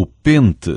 o pente.